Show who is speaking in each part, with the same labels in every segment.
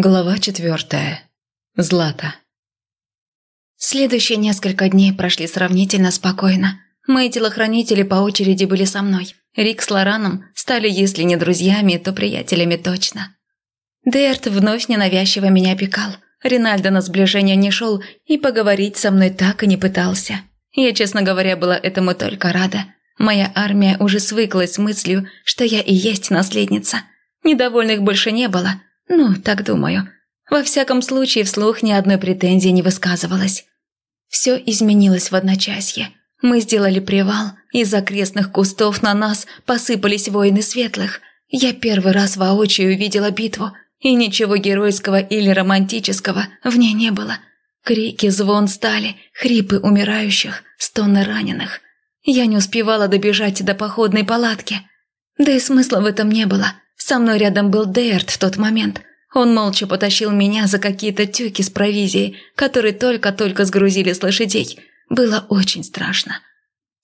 Speaker 1: Глава четвертая. Злата.
Speaker 2: Следующие несколько дней прошли сравнительно спокойно. Мои телохранители по очереди были со мной. Рик с Лораном стали, если не друзьями, то приятелями точно. Дерт вновь ненавязчиво меня опекал. Ринальдо на сближение не шел и поговорить со мной так и не пытался. Я, честно говоря, была этому только рада. Моя армия уже свыклась с мыслью, что я и есть наследница. Недовольных больше не было – ну, так думаю. Во всяком случае, вслух ни одной претензии не высказывалось. Все изменилось в одночасье. Мы сделали привал, из окрестных кустов на нас посыпались воины светлых. Я первый раз воочию увидела битву, и ничего геройского или романтического в ней не было. Крики, звон стали, хрипы умирающих, стоны раненых. Я не успевала добежать до походной палатки. Да и смысла в этом не было – со мной рядом был Дейрт в тот момент. Он молча потащил меня за какие-то тюки с провизией, которые только-только сгрузили с лошадей. Было очень страшно.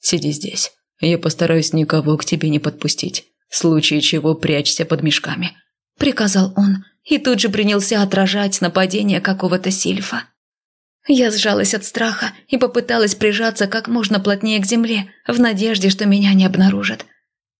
Speaker 1: «Сиди здесь. Я постараюсь никого к тебе не подпустить. В случае чего прячься под мешками», – приказал он и тут же принялся отражать нападение какого-то сильфа.
Speaker 2: Я сжалась от страха и попыталась прижаться как можно плотнее к земле, в надежде, что меня не обнаружат.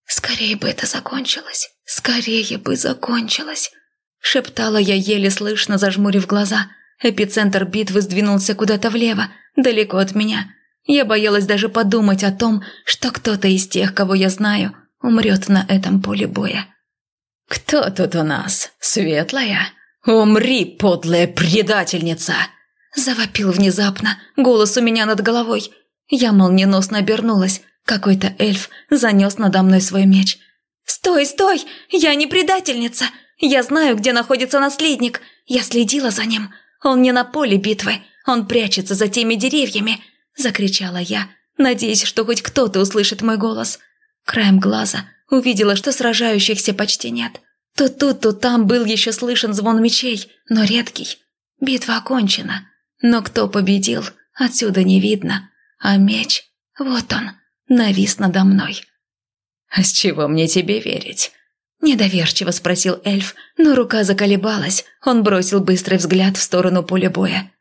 Speaker 2: Скорее бы это закончилось. «Скорее бы закончилось!» Шептала я еле слышно, зажмурив глаза. Эпицентр битвы сдвинулся куда-то влево, далеко от меня. Я боялась даже подумать о том, что кто-то из тех, кого я знаю, умрет на этом поле боя.
Speaker 1: «Кто тут у нас? Светлая? Умри, подлая предательница!»
Speaker 2: Завопил внезапно, голос у меня над головой. Я молниеносно обернулась. Какой-то эльф занес надо мной свой меч – «Стой, стой! Я не предательница! Я знаю, где находится наследник! Я следила за ним! Он не на поле битвы! Он прячется за теми деревьями!» Закричала я, надеясь, что хоть кто-то услышит мой голос. Краем глаза увидела, что сражающихся почти нет. То тут, то там был еще слышен звон мечей, но редкий. Битва окончена. Но кто победил, отсюда не видно. А меч, вот он, навис надо мной.
Speaker 1: «А с чего мне тебе верить?»
Speaker 2: Недоверчиво спросил эльф, но рука заколебалась. Он бросил быстрый взгляд в сторону поля боя.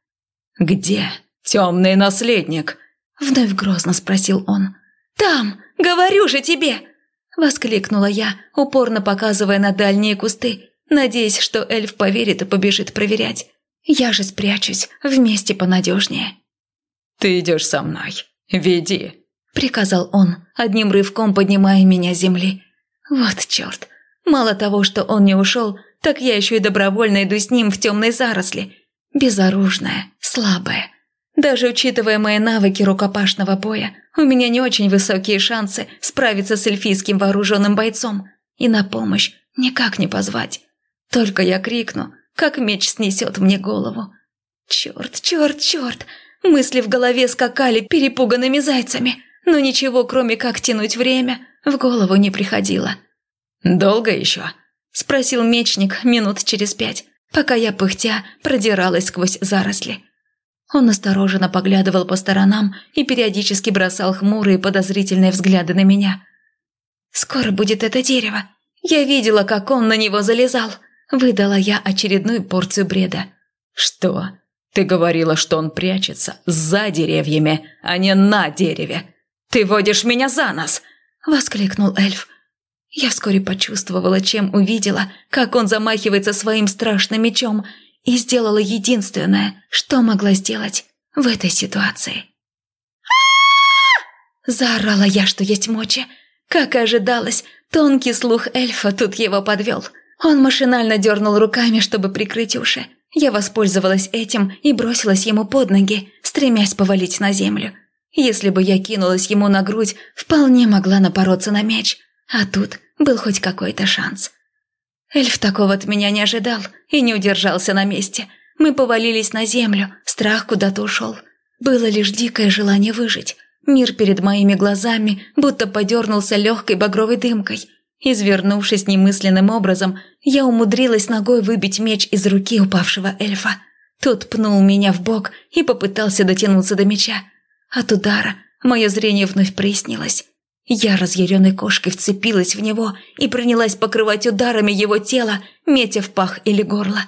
Speaker 1: «Где темный наследник?»
Speaker 2: Вновь грозно спросил он. «Там! Говорю же тебе!» Воскликнула я, упорно показывая на дальние кусты, надеясь, что эльф поверит и побежит проверять. Я же спрячусь, вместе понадежнее.
Speaker 1: «Ты идешь со мной. Веди», –
Speaker 2: приказал он, одним рывком поднимая меня с земли. «Вот черт! Мало того, что он не ушел, так я еще и добровольно иду с ним в темной заросли. Безоружная, слабая. Даже учитывая мои навыки рукопашного боя, у меня не очень высокие шансы справиться с эльфийским вооруженным бойцом. И на помощь никак не позвать. Только я крикну, как меч снесет мне голову. Черт, черт, черт! Мысли в голове скакали перепуганными зайцами но ничего, кроме как тянуть время, в голову не приходило.
Speaker 1: «Долго еще?»
Speaker 2: – спросил мечник минут через пять, пока я, пыхтя, продиралась сквозь заросли. Он осторожно поглядывал по сторонам и периодически бросал хмурые подозрительные взгляды на меня. «Скоро будет это дерево. Я видела, как он на него залезал», – выдала я очередную порцию бреда.
Speaker 1: «Что? Ты говорила, что он прячется за деревьями, а не на дереве. «Ты водишь меня за нос!»
Speaker 2: – воскликнул эльф. Я вскоре почувствовала, чем увидела, как он замахивается своим страшным мечом, и сделала единственное, что могла сделать в этой ситуации. Заорала я, что есть мочи. Как и ожидалось, тонкий слух эльфа тут его подвел. Он машинально дернул руками, чтобы прикрыть уши. Я воспользовалась этим и бросилась ему под ноги, стремясь повалить на землю. Если бы я кинулась ему на грудь, вполне могла напороться на мяч, а тут был хоть какой-то шанс. Эльф такого от меня не ожидал и не удержался на месте. Мы повалились на землю, страх куда-то ушел. Было лишь дикое желание выжить. Мир перед моими глазами будто подернулся легкой багровой дымкой. Извернувшись немысленным образом, я умудрилась ногой выбить меч из руки упавшего эльфа. Тот пнул меня в бок и попытался дотянуться до меча. От удара мое зрение вновь прояснилось. Я разъяренной кошкой вцепилась в него и принялась покрывать ударами его тело, метя в пах или горло.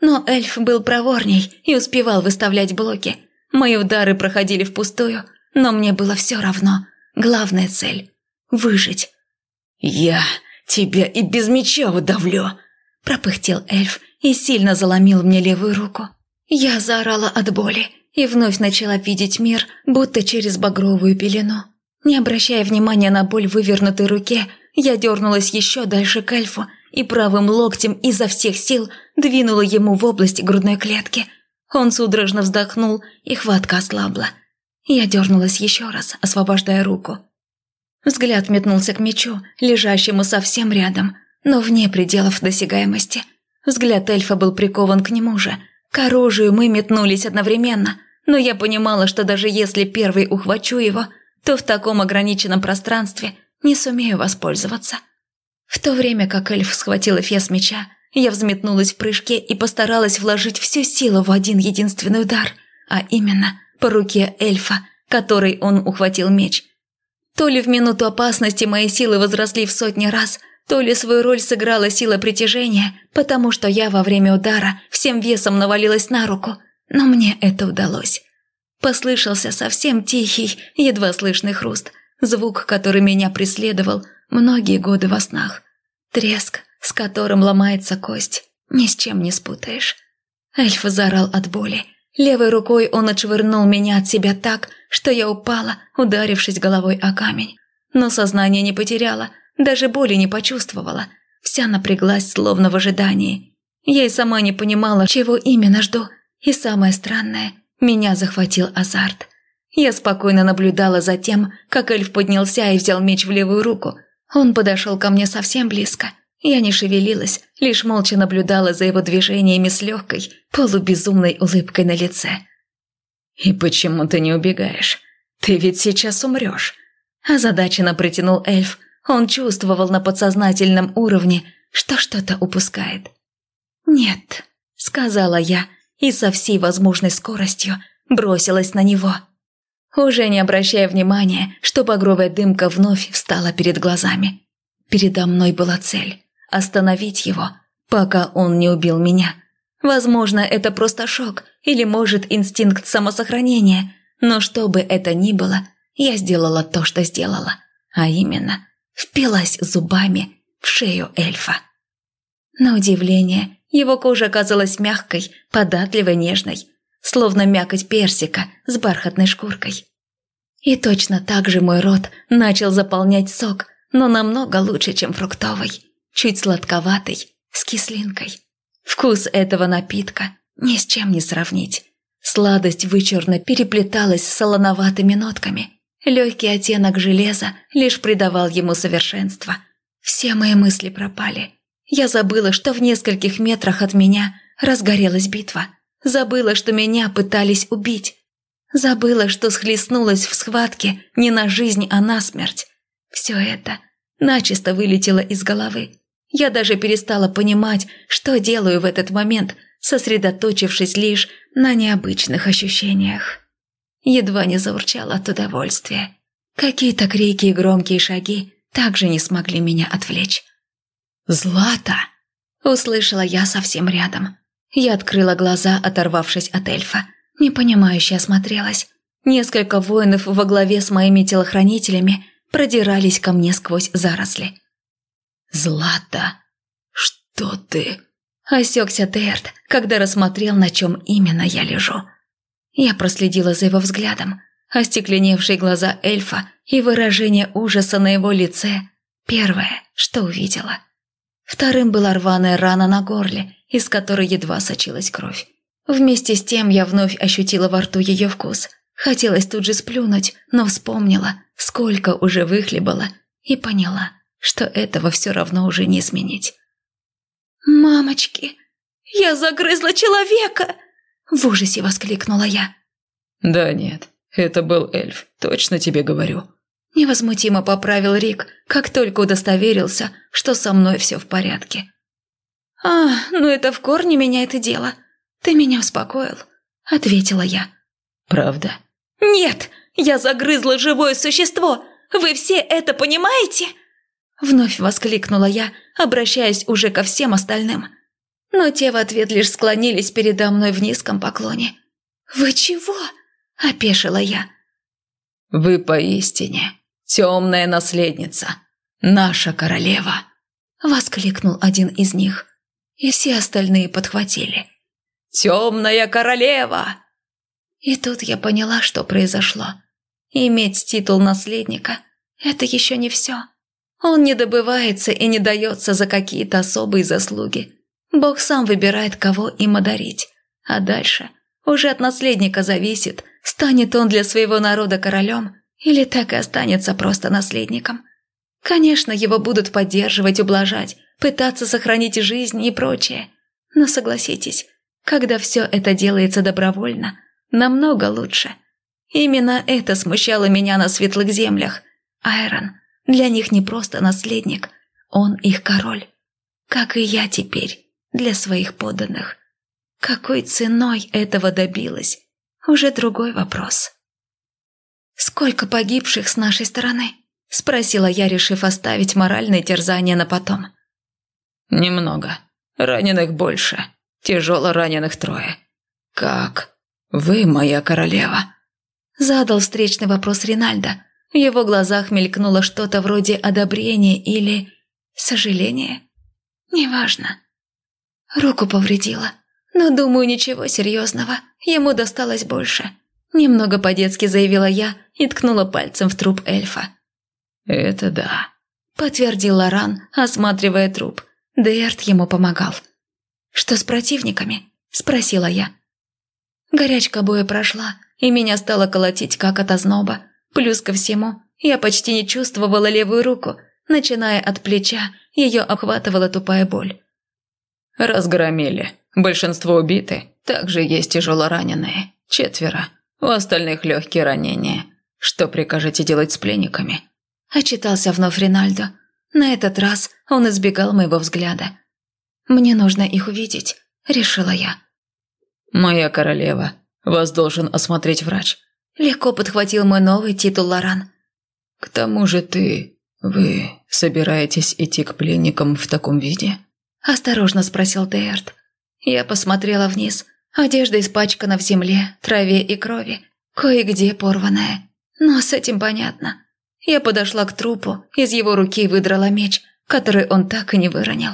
Speaker 2: Но эльф был проворней и успевал выставлять блоки. Мои удары проходили впустую, но мне было все равно. Главная цель – выжить.
Speaker 1: «Я тебя и без меча удавлю!» – пропыхтел эльф и сильно заломил мне левую руку.
Speaker 2: Я заорала от боли и вновь начала видеть мир, будто через багровую пелену. Не обращая внимания на боль в вывернутой руке, я дернулась еще дальше к эльфу и правым локтем изо всех сил двинула ему в область грудной клетки. Он судорожно вздохнул, и хватка ослабла. Я дернулась еще раз, освобождая руку. Взгляд метнулся к мечу, лежащему совсем рядом, но вне пределов досягаемости. Взгляд эльфа был прикован к нему же. К оружию мы метнулись одновременно, но я понимала, что даже если первый ухвачу его, то в таком ограниченном пространстве не сумею воспользоваться. В то время как эльф схватил эфес меча, я взметнулась в прыжке и постаралась вложить всю силу в один единственный удар, а именно по руке эльфа, которой он ухватил меч. То ли в минуту опасности мои силы возросли в сотни раз, то ли свою роль сыграла сила притяжения, потому что я во время удара всем весом навалилась на руку, но мне это удалось. Послышался совсем тихий, едва слышный хруст, звук, который меня преследовал многие годы во снах. Треск, с которым ломается кость, ни с чем не спутаешь. Эльф заорал от боли. Левой рукой он отшвырнул меня от себя так, что я упала, ударившись головой о камень. Но сознание не потеряла, даже боли не почувствовала. Вся напряглась, словно в ожидании. Я и сама не понимала, чего именно жду. И самое странное, меня захватил азарт. Я спокойно наблюдала за тем, как эльф поднялся и взял меч в левую руку. Он подошел ко мне совсем близко. Я не шевелилась, лишь молча наблюдала за его движениями с легкой, полубезумной улыбкой на лице. «И почему ты не убегаешь? Ты ведь сейчас умрешь!» Озадаченно протянул эльф. Он чувствовал на подсознательном уровне, что что-то упускает. «Нет», — сказала я, и со всей возможной скоростью бросилась на него. Уже не обращая внимания, что багровая дымка вновь встала перед глазами. Передо мной была цель – остановить его, пока он не убил меня. Возможно, это просто шок или, может, инстинкт самосохранения, но что бы это ни было, я сделала то, что сделала, а именно впилась зубами в шею эльфа. На удивление, его кожа оказалась мягкой, податливой, нежной, словно мякоть персика с бархатной шкуркой. И точно так же мой рот начал заполнять сок, но намного лучше, чем фруктовый, чуть сладковатый, с кислинкой. Вкус этого напитка ни с чем не сравнить. Сладость вычурно переплеталась с солоноватыми нотками. Легкий оттенок железа лишь придавал ему совершенство. Все мои мысли пропали. Я забыла, что в нескольких метрах от меня разгорелась битва. Забыла, что меня пытались убить. Забыла, что схлестнулась в схватке не на жизнь, а на смерть. Все это начисто вылетело из головы. Я даже перестала понимать, что делаю в этот момент, сосредоточившись лишь на необычных ощущениях. Едва не заурчала от удовольствия. Какие-то крики и громкие шаги также не смогли меня отвлечь. «Злата!» – услышала я совсем рядом. Я открыла глаза, оторвавшись от эльфа. Непонимающе осмотрелась. Несколько воинов во главе с моими телохранителями продирались ко мне сквозь заросли. «Злата, что ты?» Осекся Терт, когда рассмотрел, на чем именно я лежу. Я проследила за его взглядом. Остекленевшие глаза эльфа и выражение ужаса на его лице – первое, что увидела. Вторым была рваная рана на горле, из которой едва сочилась кровь. Вместе с тем я вновь ощутила во рту ее вкус. Хотелось тут же сплюнуть, но вспомнила, сколько уже выхлебала, и поняла, что этого все равно уже не изменить. «Мамочки, я загрызла человека!» В ужасе воскликнула я.
Speaker 1: «Да нет, это был эльф, точно тебе говорю».
Speaker 2: Невозмутимо поправил Рик, как только удостоверился, что со мной все в порядке. «А, ну это в корне меняет и дело. Ты меня успокоил», — ответила я.
Speaker 1: «Правда?»
Speaker 2: «Нет, я загрызла живое существо. Вы все это понимаете?» Вновь воскликнула я, обращаясь уже ко всем остальным. но те в ответ лишь склонились передо мной в низком поклоне. «Вы чего?» – опешила я.
Speaker 1: «Вы поистине темная наследница, наша королева!» – воскликнул один из них, и все остальные подхватили. «Темная королева!» И тут я поняла, что произошло. Иметь титул наследника – это еще не все. Он не добывается и не дается за какие-то особые заслуги. Бог сам выбирает, кого им одарить. А дальше уже от наследника зависит, станет он для своего народа королем или так и останется просто наследником. Конечно, его будут поддерживать, ублажать, пытаться сохранить жизнь и прочее. Но согласитесь, когда все это делается добровольно, намного лучше. Именно это смущало меня на светлых землях. Айрон для них не просто наследник, он их король. Как и я теперь для своих подданных. Какой ценой этого добилась? Уже другой вопрос. «Сколько погибших с нашей стороны?» – спросила я, решив оставить моральное терзание на потом. «Немного. Раненых больше. Тяжело раненых трое. Как? Вы моя королева?» Задал встречный вопрос Ринальдо. В его глазах мелькнуло что-то вроде одобрения или сожаления. «Неважно. Руку повредила. Но, думаю, ничего серьезного. Ему досталось больше». Немного по-детски заявила я и ткнула пальцем в труп эльфа. «Это да», – подтвердил Лоран, осматривая труп. Дейард ему помогал. «Что с противниками?» – спросила я. Горячка боя прошла, и меня стало колотить как от озноба. Плюс ко всему, я почти не чувствовала левую руку. Начиная от плеча, ее обхватывала тупая боль. «Разгромили. Большинство убиты. Также есть тяжело раненые. Четверо. У остальных легкие ранения. Что прикажете делать с пленниками?» Отчитался вновь Ринальдо. На этот раз он избегал моего взгляда. «Мне нужно их увидеть», — решила я. «Моя королева, вас должен осмотреть врач». Легко подхватил мой новый титул Лоран. «К тому же ты... вы собираетесь идти к пленникам в таком виде?» Осторожно спросил Дейард. Я посмотрела вниз. Одежда испачкана в земле, траве и крови. Кое-где порванная. Но с этим понятно. Я подошла к трупу, из его руки выдрала меч, который он так и не выронил.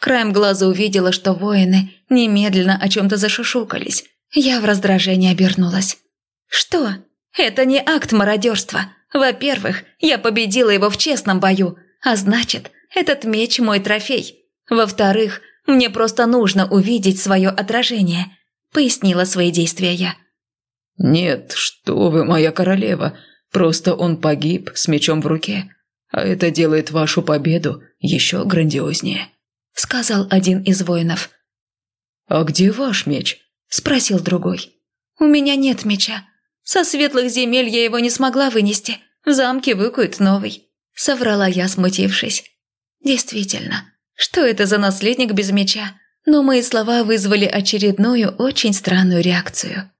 Speaker 1: Краем глаза увидела, что воины немедленно о чем-то зашушукались. Я в раздражении обернулась. «Что? Это не акт мародерства. Во-первых, я победила его в честном бою, а значит, этот меч мой трофей. Во-вторых, мне просто нужно увидеть свое отражение», – пояснила свои действия я. «Нет, что вы, моя королева, Просто он погиб с мечом в руке, а это делает вашу победу еще грандиознее», — сказал один из воинов. «А где ваш меч?» — спросил другой. «У меня нет меча. Со светлых земель я его не смогла вынести. В замке выкуют новый», — соврала я, смутившись. «Действительно, что это за наследник без меча?» Но мои слова вызвали очередную очень странную реакцию.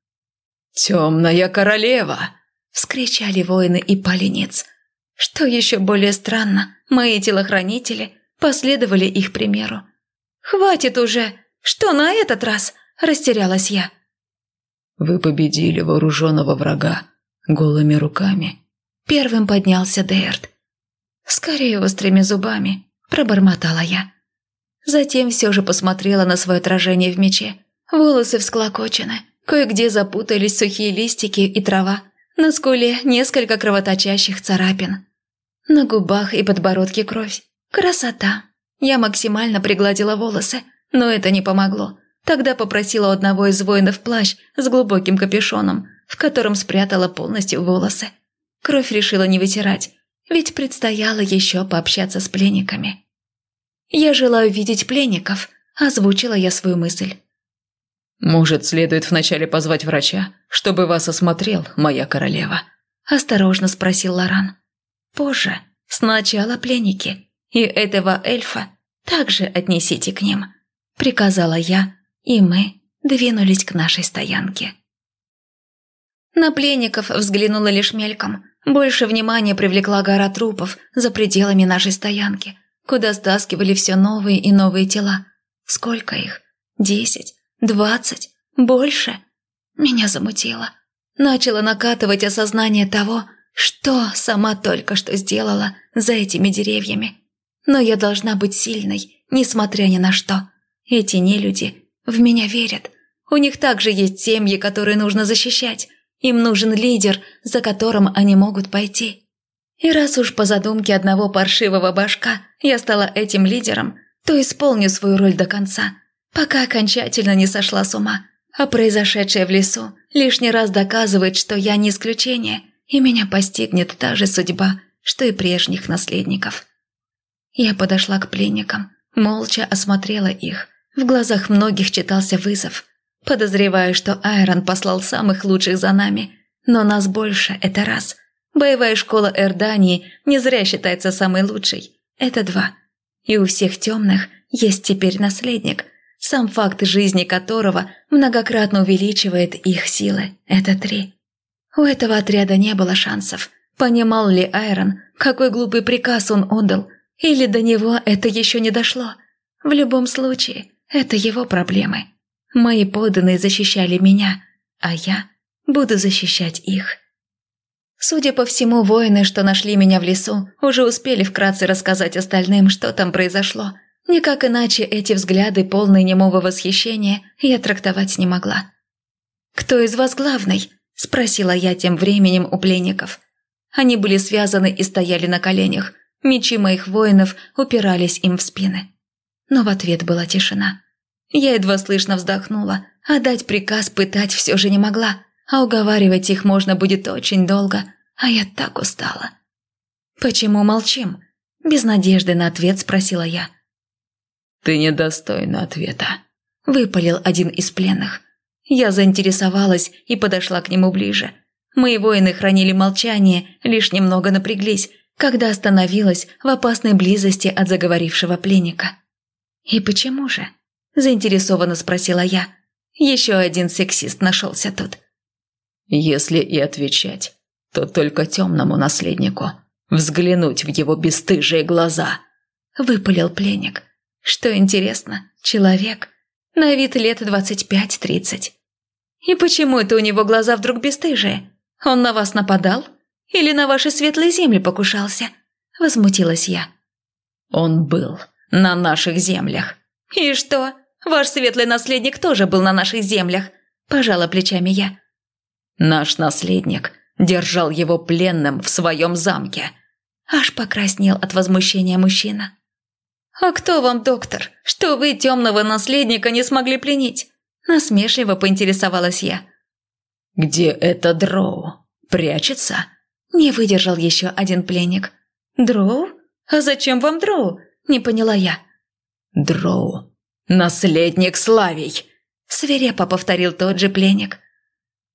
Speaker 1: «Темная королева!» вскричали воины и поленец. Что еще более странно, мои телохранители последовали их примеру. «Хватит уже! Что на этот раз?» – растерялась я. «Вы победили вооруженного врага голыми руками». Первым поднялся Дейрт. «Скорее острыми зубами», – пробормотала я. Затем все же посмотрела на свое отражение в мече. Волосы всклокочены, кое-где запутались сухие листики и трава, на скуле несколько кровоточащих царапин. На губах и подбородке кровь. Красота. Я максимально пригладила волосы, но это не помогло. Тогда попросила одного из воинов плащ с глубоким капюшоном, в котором спрятала полностью волосы. Кровь решила не вытирать, ведь предстояло еще пообщаться с пленниками. «Я желаю видеть пленников», – озвучила я свою мысль. «Может, следует вначале позвать врача, чтобы вас осмотрел, моя королева?» – осторожно спросил Лоран. «Позже. Сначала пленники. И этого эльфа также отнесите к ним», – приказала я, и мы двинулись к нашей стоянке. На пленников взглянула лишь мельком. Больше внимания привлекла гора трупов за пределами нашей стоянки, куда стаскивали все новые и новые тела. Сколько их?
Speaker 2: Десять? Двадцать? Больше? Меня замутило. Начало накатывать осознание того, что сама только что сделала за этими деревьями. Но я должна быть сильной, несмотря ни на что. Эти нелюди в меня верят. У них также есть семьи, которые нужно защищать. Им нужен лидер, за которым они могут пойти. И раз уж по задумке одного паршивого башка я стала этим лидером, то исполню свою роль до конца, пока окончательно не сошла с ума. А произошедшее в лесу лишний раз доказывает, что я не исключение, и меня постигнет та же судьба, что и прежних наследников. Я подошла к пленникам, молча осмотрела их. В глазах многих читался вызов. Подозреваю, что Айрон послал самых лучших за нами, но нас больше, это раз – Боевая школа Эрдании не зря считается самой лучшей. Это два. И у всех темных есть теперь наследник, сам факт жизни которого многократно увеличивает их силы. Это три. У этого отряда не было шансов. Понимал ли Айрон, какой глупый приказ он отдал, или до него это еще не дошло? В любом случае, это его проблемы. Мои подданные защищали меня, а я буду защищать их. Судя по всему, воины, что нашли меня в лесу, уже успели вкратце рассказать остальным, что там произошло. Никак иначе эти взгляды, полные немого восхищения, я трактовать не могла. «Кто из вас главный?» – спросила я тем временем у пленников. Они были связаны и стояли на коленях. Мечи моих воинов упирались им в спины. Но в ответ была тишина. Я едва слышно вздохнула, а дать приказ пытать все же не могла – а уговаривать их можно будет очень долго, а я так устала. «Почему молчим?» – без надежды на ответ спросила я.
Speaker 1: «Ты недостойна ответа», –
Speaker 2: выпалил один из пленных. Я заинтересовалась и подошла к нему ближе. Мои воины хранили молчание, лишь немного напряглись, когда остановилась в опасной близости от заговорившего пленника. «И почему же?» – заинтересованно спросила я. Еще один сексист нашелся тут.
Speaker 1: Если и отвечать, то только темному наследнику. Взглянуть в его бесстыжие глаза.
Speaker 2: Выпалил пленник. Что интересно, человек. На вид лет двадцать пять-тридцать. И почему это у него глаза вдруг бесстыжие? Он на вас нападал? Или на ваши светлые земли покушался? Возмутилась я.
Speaker 1: Он был на наших землях.
Speaker 2: И что? Ваш светлый наследник тоже был на наших землях. Пожала плечами я.
Speaker 1: Наш наследник держал его пленным в своем замке.
Speaker 2: Аж покраснел от возмущения мужчина. «А кто вам доктор, что вы темного наследника не смогли пленить?» Насмешливо поинтересовалась я.
Speaker 1: «Где это Дроу? Прячется?»
Speaker 2: Не выдержал еще один пленник. «Дроу? А зачем вам Дроу?» Не поняла я.
Speaker 1: «Дроу. Наследник Славий!»
Speaker 2: Свирепо повторил тот же пленник.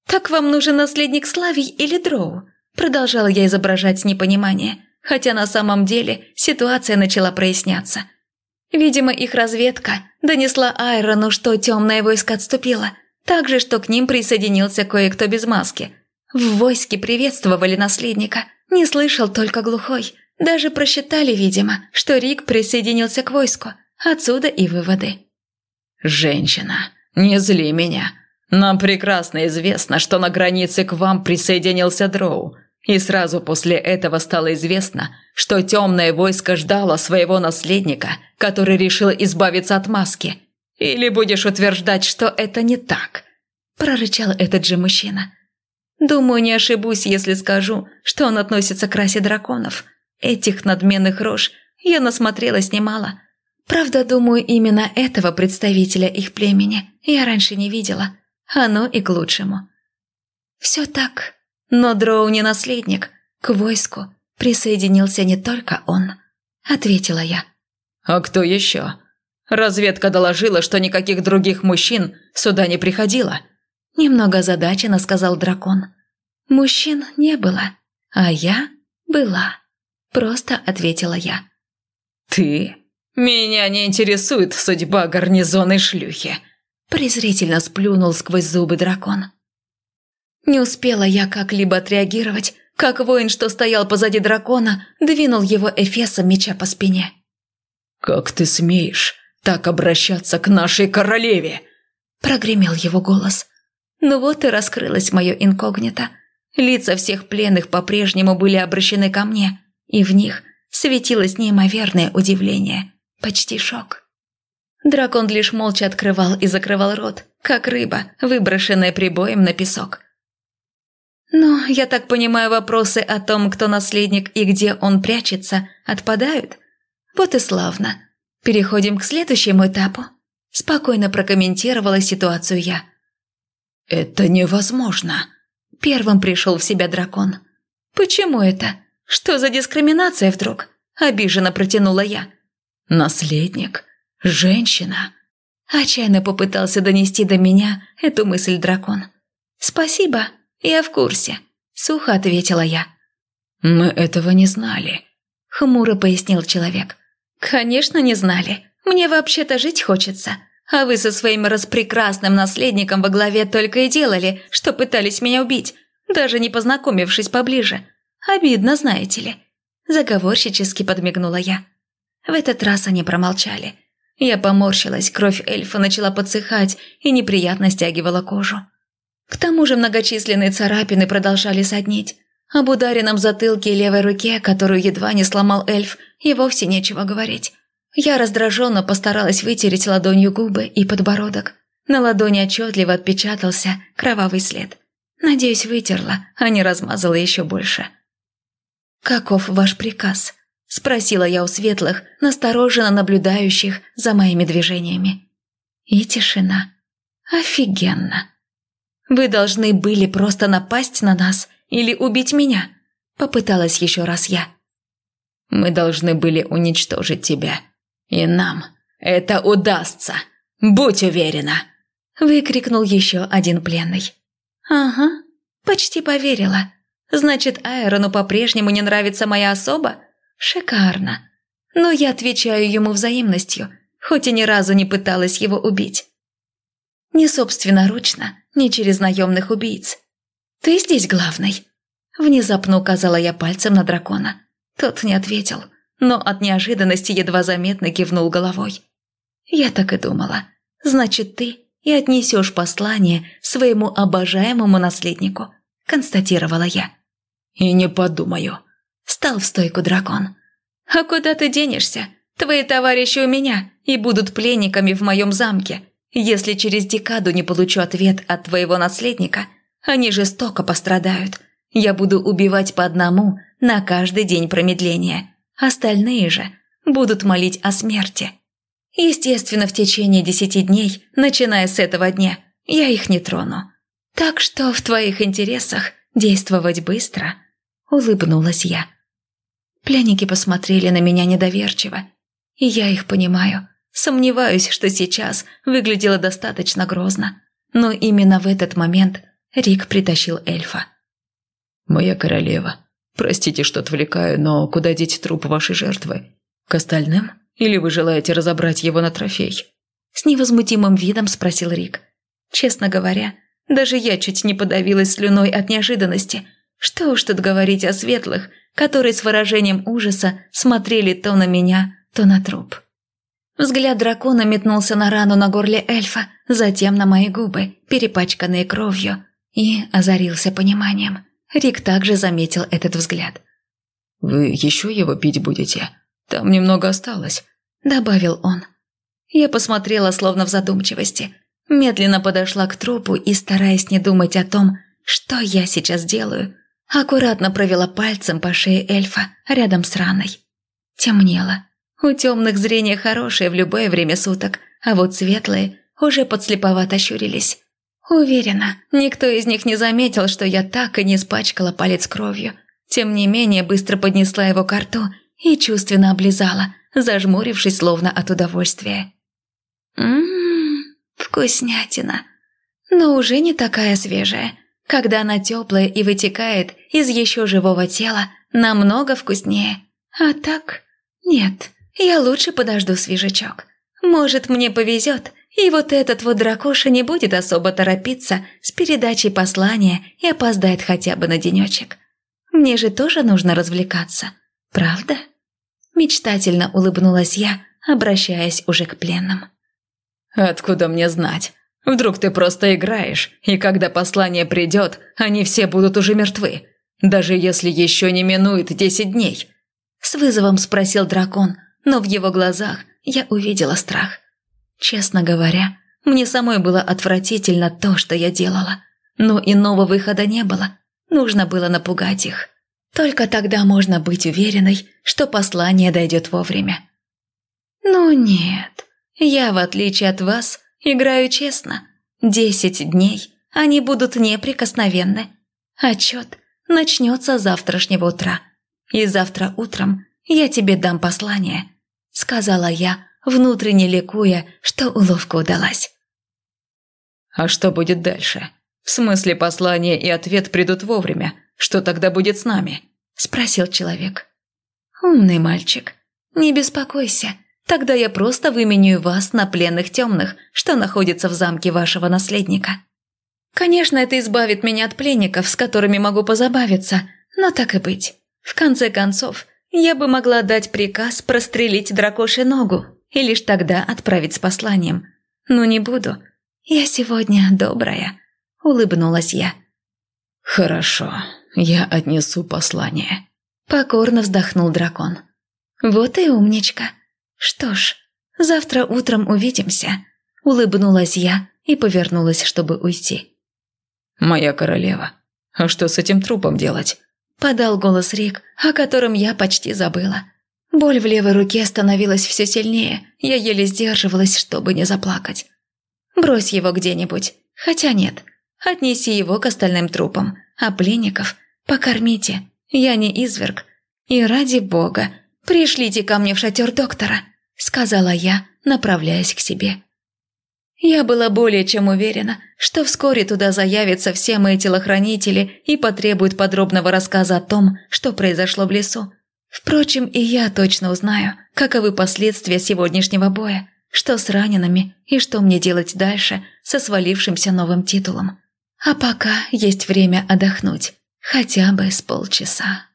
Speaker 2: «Так вам нужен наследник Славий или Дроу?» Продолжала я изображать непонимание, хотя на самом деле ситуация начала проясняться. Видимо, их разведка донесла Айрону, что темное войско отступило, также, что к ним присоединился кое-кто без маски. В войске приветствовали наследника, не слышал только глухой. Даже просчитали, видимо, что Рик присоединился к войску. Отсюда и выводы.
Speaker 1: «Женщина, не зли меня. Нам прекрасно известно, что на границе к вам присоединился Дроу. И сразу после этого стало известно, что темное войско ждало своего наследника, который решил избавиться от маски. Или будешь утверждать, что это не так?»
Speaker 2: Прорычал этот же мужчина. «Думаю, не ошибусь, если скажу, что он относится к расе драконов. Этих надменных рож я насмотрелась немало. Правда, думаю, именно этого представителя их племени я раньше не видела». Оно и к лучшему. Все так, но Дроу не наследник. К войску присоединился не только он, ответила я.
Speaker 1: А кто еще? Разведка доложила, что никаких других мужчин сюда не приходило.
Speaker 2: Немного озадаченно сказал дракон. Мужчин не было, а я была. Просто ответила я.
Speaker 1: Ты? Меня не интересует судьба гарнизонной шлюхи
Speaker 2: презрительно сплюнул сквозь зубы дракон. Не успела я как-либо отреагировать, как воин, что стоял позади дракона, двинул его эфесом меча по спине.
Speaker 1: «Как ты смеешь так обращаться к нашей королеве?»
Speaker 2: Прогремел его голос. Ну вот и раскрылось мое инкогнито. Лица всех пленных по-прежнему были обращены ко мне, и в них светилось неимоверное удивление, почти шок. Дракон лишь молча открывал и закрывал рот, как рыба, выброшенная прибоем на песок. «Но, я так понимаю, вопросы о том, кто наследник и где он прячется, отпадают? Вот и славно. Переходим к следующему этапу». Спокойно прокомментировала ситуацию я.
Speaker 1: «Это невозможно», – первым пришел в себя дракон.
Speaker 2: «Почему это? Что за дискриминация вдруг?» – обиженно протянула я.
Speaker 1: «Наследник? Женщина?»
Speaker 2: Отчаянно попытался донести до меня эту мысль дракон. «Спасибо, я в курсе», – сухо ответила я.
Speaker 1: «Мы этого не знали», –
Speaker 2: хмуро пояснил человек. «Конечно, не знали. Мне вообще-то жить хочется. А вы со своим распрекрасным наследником во главе только и делали, что пытались меня убить, даже не познакомившись поближе. Обидно, знаете ли». Заговорщически подмигнула я. В этот раз они промолчали. Я поморщилась, кровь эльфа начала подсыхать и неприятно стягивала кожу. К тому же многочисленные царапины продолжали соднить. Об ударенном затылке и левой руке, которую едва не сломал эльф, и вовсе нечего говорить. Я раздраженно постаралась вытереть ладонью губы и подбородок. На ладони отчетливо отпечатался кровавый след. Надеюсь, вытерла, а не размазала еще больше. «Каков ваш приказ?» – спросила я у светлых, настороженно наблюдающих за моими движениями. И тишина. «Офигенно!» «Вы должны были просто напасть на нас или убить меня?» – попыталась еще раз я.
Speaker 1: «Мы должны были уничтожить тебя», и нам это удастся, будь уверена!»
Speaker 2: Выкрикнул еще один пленный. «Ага, почти поверила. Значит, Айрону по-прежнему не нравится моя особа? Шикарно. Но я отвечаю ему взаимностью, хоть и ни разу не пыталась его убить. Не собственноручно, не через наемных убийц. Ты здесь главный?» Внезапно указала я пальцем на дракона. Тот не ответил но от неожиданности едва заметно кивнул головой. «Я так и думала. Значит, ты и отнесешь послание своему обожаемому наследнику», – констатировала я.
Speaker 1: «И не подумаю», –
Speaker 2: стал в стойку дракон. «А куда ты денешься? Твои товарищи у меня и будут пленниками в моем замке. Если через декаду не получу ответ от твоего наследника, они жестоко пострадают. Я буду убивать по одному на каждый день промедления. Остальные же будут молить о смерти. Естественно, в течение десяти дней, начиная с этого дня, я их не трону. Так что в твоих интересах действовать быстро, улыбнулась я. Пленники посмотрели на меня недоверчиво, и я их понимаю. Сомневаюсь, что сейчас выглядело достаточно грозно, но именно в этот момент Рик притащил эльфа.
Speaker 1: «Моя королева, Простите, что отвлекаю, но куда деть труп вашей жертвы? К остальным? Или вы желаете разобрать его на трофей?»
Speaker 2: С невозмутимым видом спросил Рик. Честно говоря, даже я чуть не подавилась слюной от неожиданности. Что уж тут говорить о светлых, которые с выражением ужаса смотрели то на меня, то на труп. Взгляд дракона метнулся на рану на горле эльфа, затем на мои губы, перепачканные кровью, и озарился пониманием. Рик также заметил этот взгляд.
Speaker 1: «Вы еще его пить будете? Там немного осталось», –
Speaker 2: добавил он. Я посмотрела, словно в задумчивости. Медленно подошла к трупу и, стараясь не думать о том, что я сейчас делаю, аккуратно провела пальцем по шее эльфа рядом с раной. Темнело. У темных зрение хорошее в любое время суток, а вот светлые уже подслеповато щурились. Уверена, никто из них не заметил, что я так и не испачкала палец кровью. Тем не менее, быстро поднесла его к рту и чувственно облизала, зажмурившись словно от удовольствия. Ммм, вкуснятина. Но уже не такая свежая. Когда она теплая и вытекает из еще живого тела, намного вкуснее. А так, нет, я лучше подожду свежачок. Может, мне повезет, и вот этот вот дракоша не будет особо торопиться с передачей послания и опоздает хотя бы на денечек. Мне же тоже нужно развлекаться, правда? Мечтательно улыбнулась я, обращаясь уже к пленным.
Speaker 1: «Откуда мне знать? Вдруг ты просто играешь, и когда послание придет, они все будут уже мертвы, даже если еще не минует десять дней?»
Speaker 2: С вызовом спросил дракон, но в его глазах я увидела страх. Честно говоря, мне самой было отвратительно то, что я делала. Но иного выхода не было. Нужно было напугать их. Только тогда можно быть уверенной, что послание дойдет вовремя. «Ну нет, я, в отличие от вас, играю честно. Десять дней они будут неприкосновенны. Отчет начнется завтрашнего утра. И завтра утром я тебе дам послание», — сказала я, внутренне ликуя, что уловка удалась.
Speaker 1: «А что будет дальше? В смысле послание и ответ придут вовремя. Что тогда будет с нами?» – спросил человек.
Speaker 2: «Умный мальчик. Не беспокойся. Тогда я просто выменю вас на пленных темных, что находится в замке вашего наследника. Конечно, это избавит меня от пленников, с которыми могу позабавиться, но так и быть. В конце концов, я бы могла дать приказ прострелить дракоши ногу и лишь тогда отправить с посланием. Но не буду. Я сегодня добрая», – улыбнулась я.
Speaker 1: «Хорошо, я отнесу послание», –
Speaker 2: покорно вздохнул дракон. «Вот и умничка. Что ж, завтра утром увидимся», – улыбнулась я и повернулась, чтобы уйти.
Speaker 1: «Моя королева, а что с этим трупом делать?» – подал голос Рик, о котором я почти забыла. Боль в левой руке становилась все сильнее, я еле сдерживалась, чтобы не заплакать. «Брось его где-нибудь, хотя нет, отнеси его к остальным трупам, а пленников покормите, я не изверг. И ради бога, пришлите ко мне в шатер доктора», – сказала я, направляясь к себе. Я была более чем уверена, что вскоре туда заявятся все мои телохранители и потребуют подробного рассказа о том, что произошло в лесу. Впрочем, и я точно узнаю, каковы последствия сегодняшнего боя, что с ранеными и что мне делать дальше со свалившимся новым титулом. А пока есть время отдохнуть, хотя бы с полчаса.